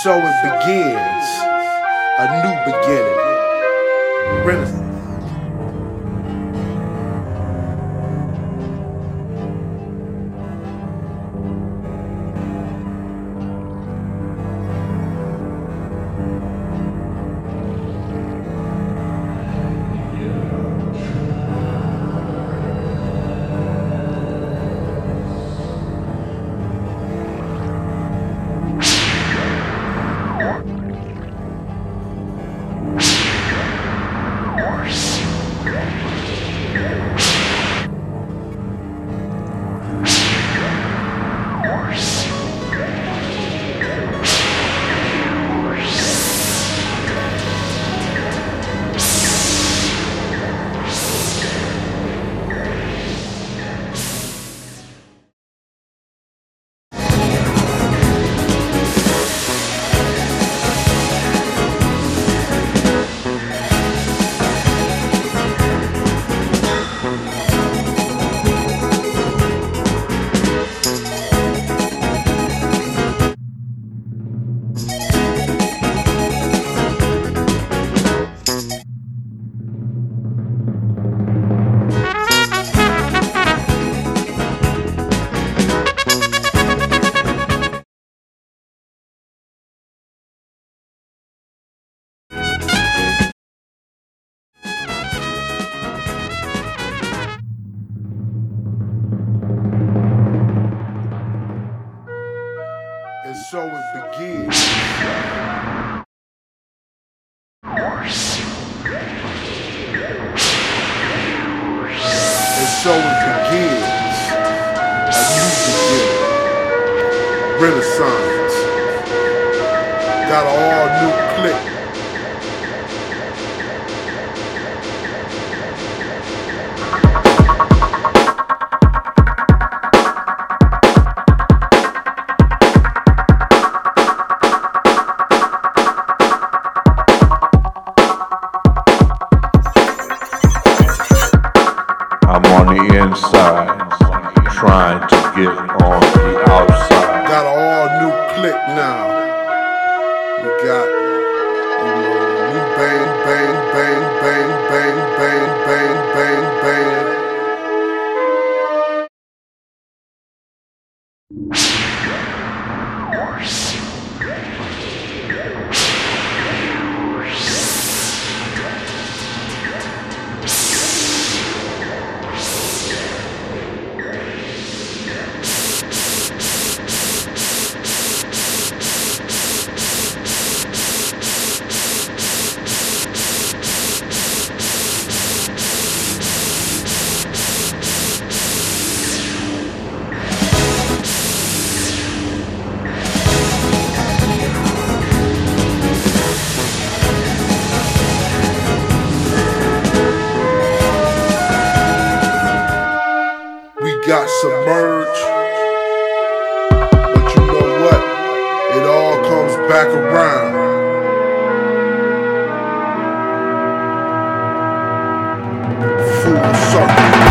so it begins a new beginning. Renaissance. So it begins. And so it begins a new beginning. Renaissance. Got an all new click. Inside, trying got submerged. But you know what? It all comes back around. Full circle.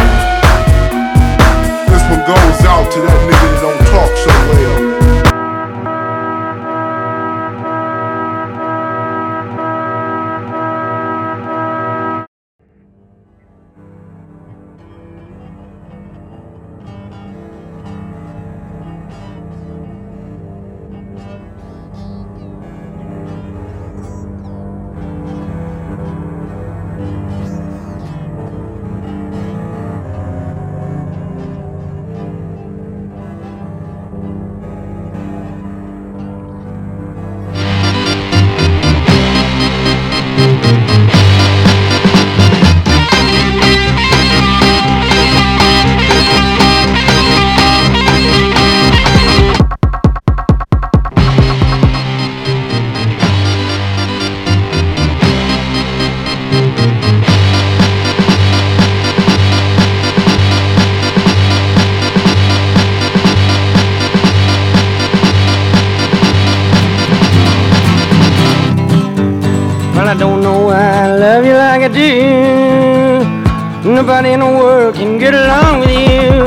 nobody in the world can get along with you.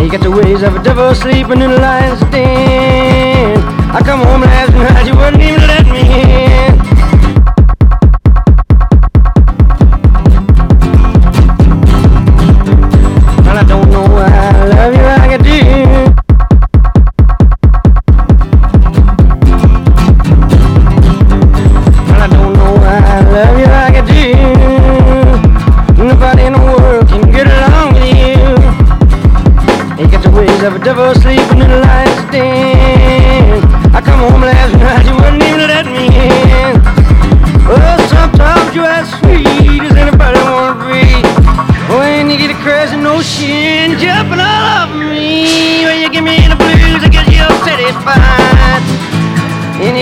You got the ways of a devil sleeping in the lion's den. I come home last night, you wouldn't even.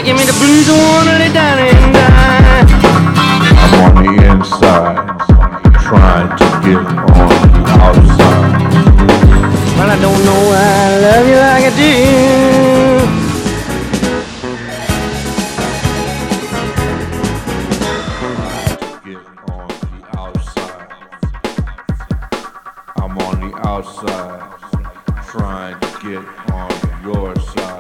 give me the blues on it down and die. I'm on the inside, trying to get on the outside. Well, I don't know why I love you like I do. I'm on the outside, trying to get on your side.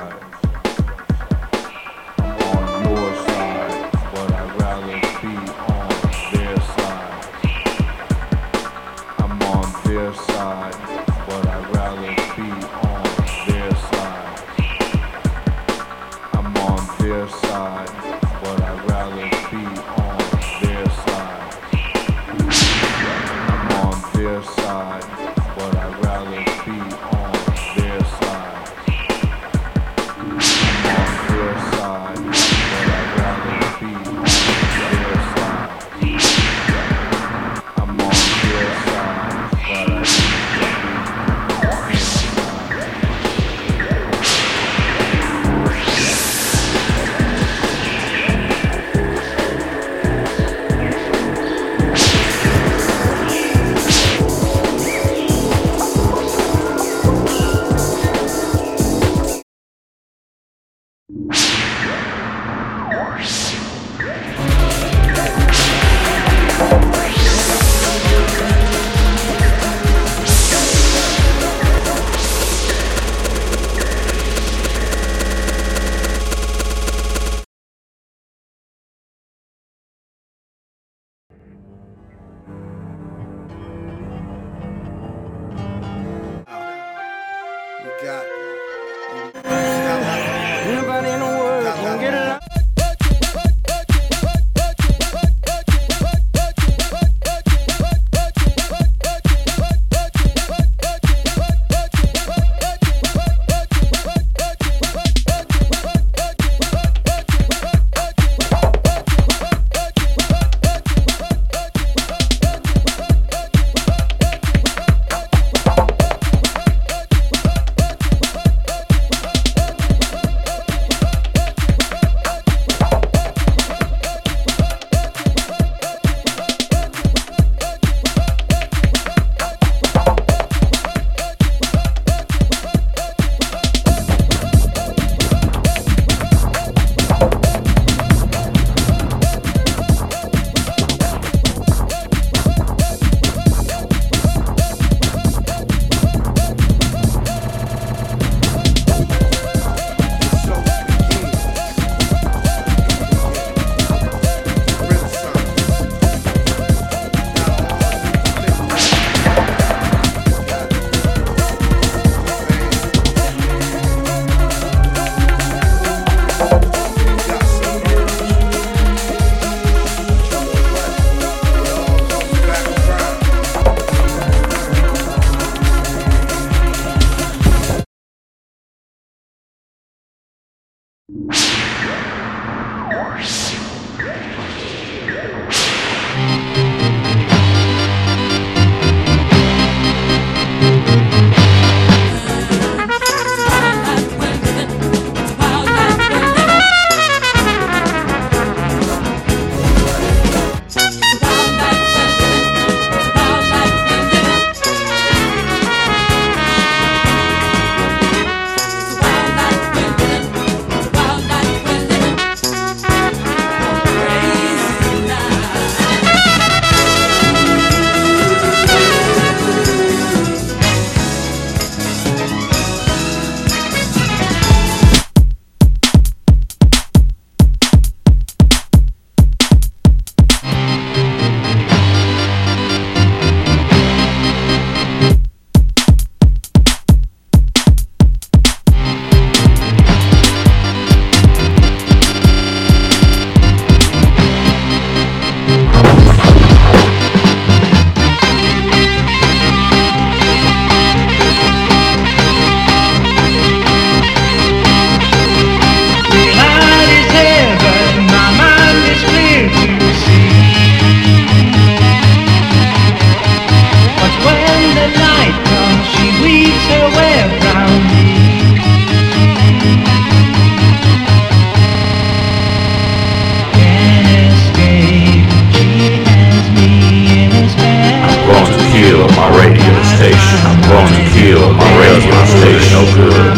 heel my radio station. I'm gonna kill my radio station. No good.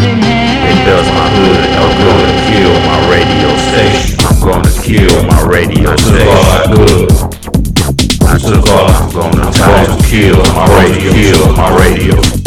It does my hood no good. Kill my radio station. I'm gonna kill my radio station. I took all I'm gonna, I'm gonna kill my radio, kill my radio.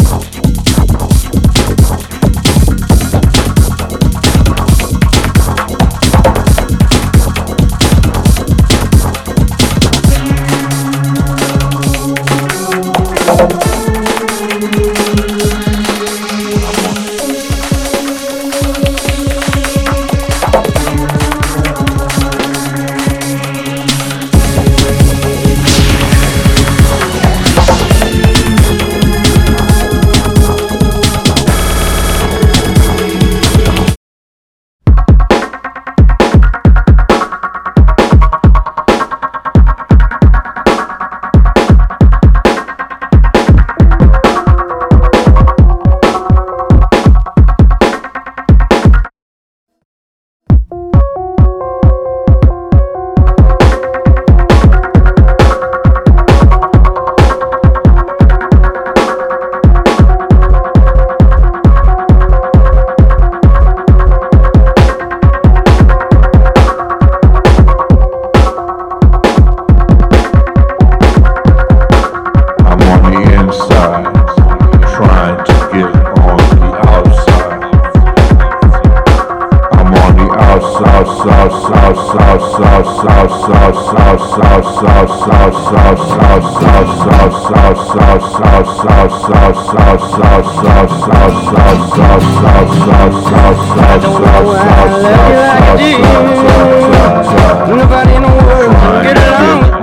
Nobody in the world can get along.